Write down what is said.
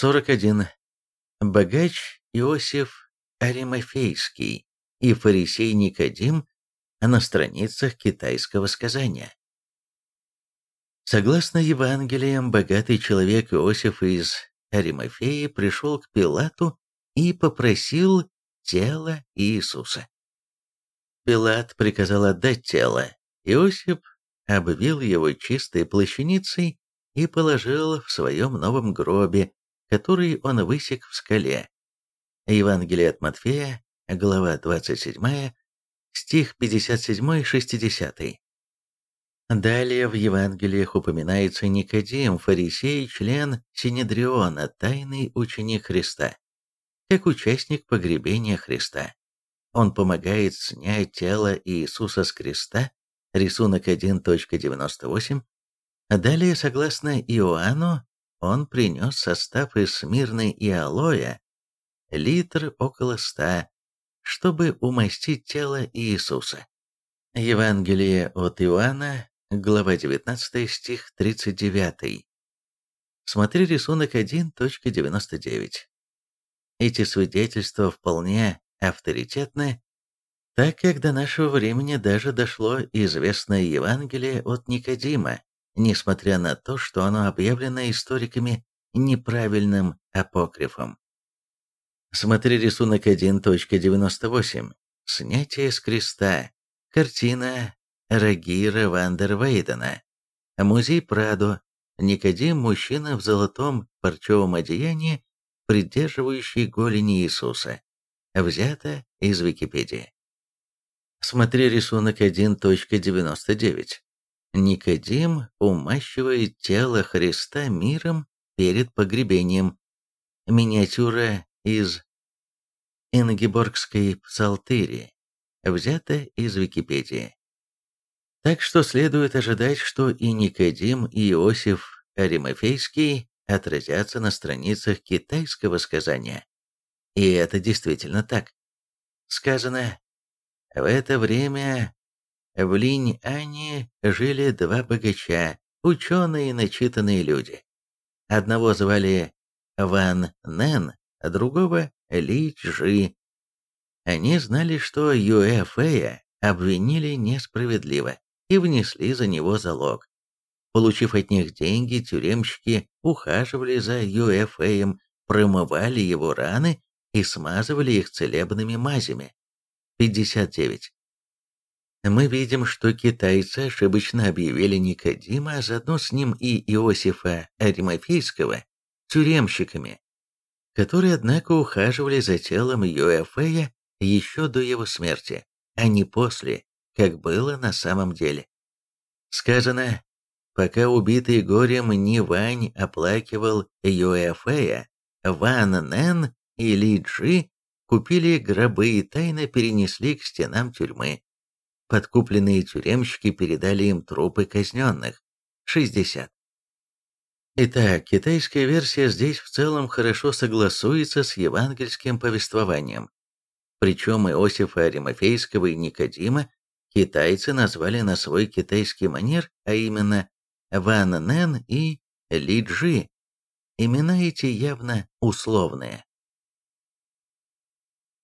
41. Богач Иосиф Аримафейский и фарисей Никодим на страницах китайского сказания. Согласно Евангелиям, богатый человек Иосиф из Аримафеи пришел к Пилату и попросил тело Иисуса. Пилат приказал отдать тело. Иосиф обвил его чистой плащаницей и положил в своем новом гробе, который он высек в скале. Евангелие от Матфея, глава 27, стих 57-60. Далее в Евангелиях упоминается Никодим, фарисей, член Синедриона, тайный ученик Христа, как участник погребения Христа. Он помогает снять тело Иисуса с креста, рисунок 1.98. Далее, согласно Иоанну, он принес состав из смирны и алоэ, литр около ста, чтобы умастить тело Иисуса. Евангелие от Иоанна, глава 19, стих 39. Смотри рисунок 1.99. Эти свидетельства вполне авторитетны, так как до нашего времени даже дошло известное Евангелие от Никодима, несмотря на то, что оно объявлено историками неправильным апокрифом. Смотри рисунок 1.98. Снятие с креста. Картина Рагира Вандер Вейдена. Музей Прадо. Никодим – мужчина в золотом парчевом одеянии, придерживающий голени Иисуса. Взято из Википедии. Смотри рисунок 1.99. Никодим умащивает тело Христа миром перед погребением. Миниатюра из Ингеборгской псалтыри, взята из Википедии. Так что следует ожидать, что и Никодим, и Иосиф Аримофейский отразятся на страницах китайского сказания. И это действительно так. Сказано, в это время в Линь-Ане жили два богача, ученые и начитанные люди. Одного звали Ван Нэн, а другого Ли Чжи. Они знали, что Юэ Фэя обвинили несправедливо и внесли за него залог. Получив от них деньги, тюремщики ухаживали за Юэ Фэем, промывали его раны и смазывали их целебными мазями. 59. Мы видим, что китайцы ошибочно объявили Никодима, а заодно с ним и Иосифа Аримофейского, тюремщиками, которые, однако, ухаживали за телом Юэфея еще до его смерти, а не после, как было на самом деле. Сказано, пока убитый горем не Вань оплакивал Юэфея, Ван Нэн и Ли Джи купили гробы и тайно перенесли к стенам тюрьмы. Подкупленные тюремщики передали им трупы казненных. 60. Итак, китайская версия здесь в целом хорошо согласуется с евангельским повествованием. Причем Иосифа Аримофейского и Никодима китайцы назвали на свой китайский манер, а именно Ван Нэн и Ли Джи. Имена эти явно условные.